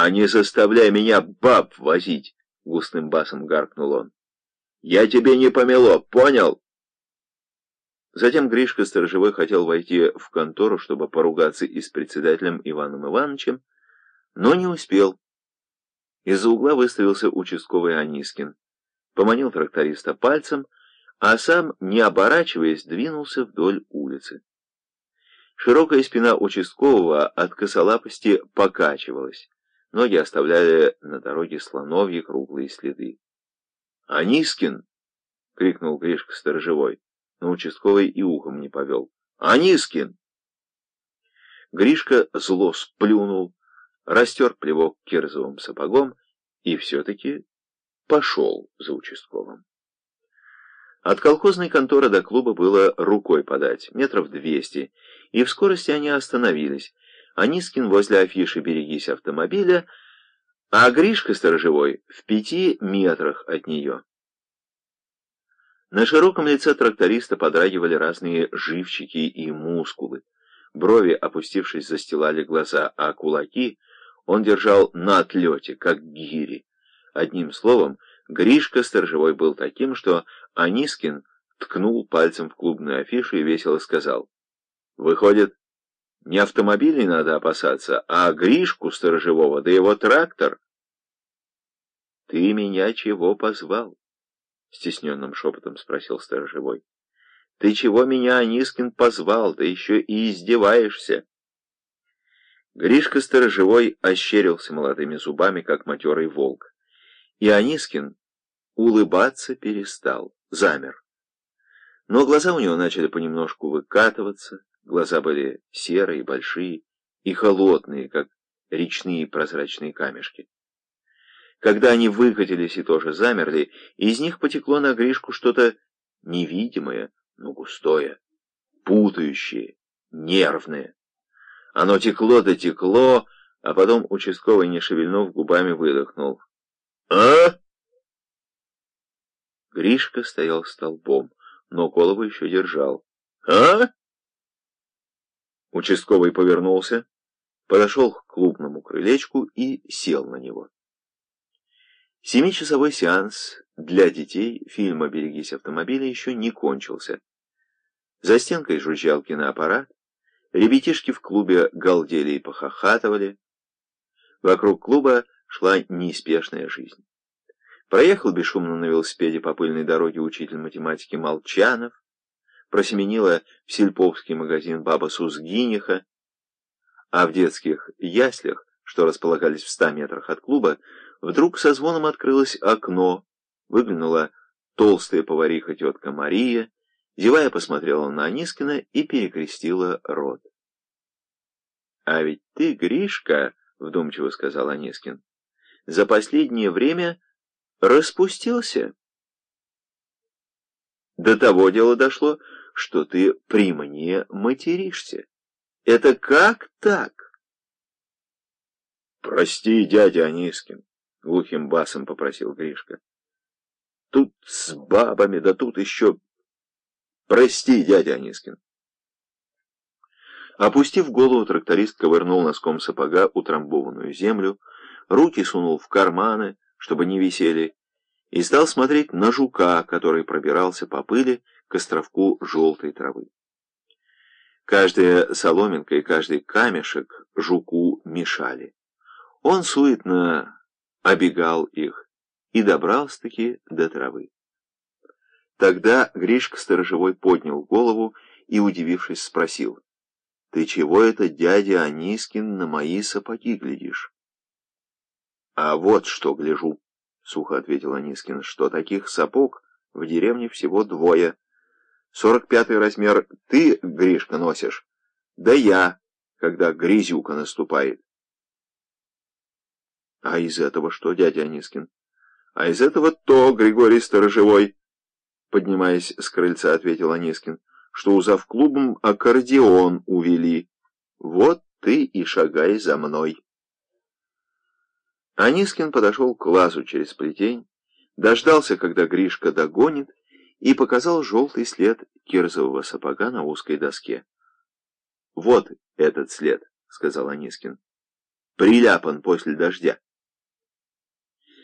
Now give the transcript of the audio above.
«А не заставляй меня баб возить!» — густым басом гаркнул он. «Я тебе не помело, понял?» Затем Гришка Сторожевой хотел войти в контору, чтобы поругаться и с председателем Иваном Ивановичем, но не успел. Из-за угла выставился участковый Анискин, поманил тракториста пальцем, а сам, не оборачиваясь, двинулся вдоль улицы. Широкая спина участкового от косолапости покачивалась. Ноги оставляли на дороге слоновьи круглые следы. «Анискин!» — крикнул Гришка сторожевой, но участковый и ухом не повел. «Анискин!» Гришка зло сплюнул, растер плевок кирзовым сапогом и все-таки пошел за участковым. От колхозной конторы до клуба было рукой подать, метров двести, и в скорости они остановились. Анискин возле афиши «Берегись автомобиля», а Гришка сторожевой в пяти метрах от нее. На широком лице тракториста подрагивали разные живчики и мускулы. Брови, опустившись, застилали глаза, а кулаки он держал на отлете, как гири. Одним словом, Гришка сторожевой был таким, что Анискин ткнул пальцем в клубную афишу и весело сказал. «Выходит, не автомобилей надо опасаться, а Гришку сторожевого, да его трактор». «Ты меня чего позвал?» — стесненным шепотом спросил сторожевой. «Ты чего меня, Анискин, позвал, да еще и издеваешься?» Гришка сторожевой ощерился молодыми зубами, как матерый волк. И Анискин улыбаться перестал замер. Но глаза у него начали понемножку выкатываться, глаза были серые, большие и холодные, как речные прозрачные камешки. Когда они выкатились и тоже замерли, из них потекло на Гришку что-то невидимое, но густое, путающее, нервное. Оно текло да текло, а потом участковый, не шевельнув, губами выдохнул. «А?» Гришка стоял столбом, но голову еще держал. «А?» Участковый повернулся, подошел к клубному крылечку и сел на него. Семичасовой сеанс для детей фильма «Берегись автомобиля» еще не кончился. За стенкой жужжал киноаппарат, ребятишки в клубе галдели и похохатывали. Вокруг клуба шла неспешная жизнь. Проехал бесшумно на велосипеде по пыльной дороге учитель математики Молчанов, просеменила в сельповский магазин баба Сузгиниха, а в детских яслях, что располагались в ста метрах от клуба, вдруг со звоном открылось окно, выглянула толстая повариха тетка Мария, зевая посмотрела на Анискина и перекрестила рот. — А ведь ты, Гришка, — вдумчиво сказал Анискин, — за последнее время распустился. До того дело дошло, что ты при мне материшься. Это как так? Прости, дядя Анискин, глухим басом попросил Гришка. Тут с бабами, да тут еще... Прости, дядя Анискин. Опустив голову, тракторист ковырнул носком сапога утрамбованную землю, руки сунул в карманы, чтобы не висели, и стал смотреть на жука, который пробирался по пыли к островку желтой травы. Каждая соломинка и каждый камешек жуку мешали. Он суетно обегал их и добрался-таки до травы. Тогда Гришка сторожевой поднял голову и, удивившись, спросил, «Ты чего это, дядя Анискин, на мои сапоги глядишь?» «А вот что гляжу», — сухо ответил Анискин, — «что таких сапог в деревне всего двое. Сорок пятый размер ты, Гришка, носишь, да я, когда грязюка наступает». «А из этого что, дядя Анискин?» «А из этого то, Григорий Сторожевой», — поднимаясь с крыльца, ответил Анискин, — «что у завклубом аккордеон увели. Вот ты и шагай за мной». Анискин подошел к лазу через плетень, дождался, когда Гришка догонит, и показал желтый след кирзового сапога на узкой доске. «Вот этот след», — сказал Анискин. приляпан после дождя.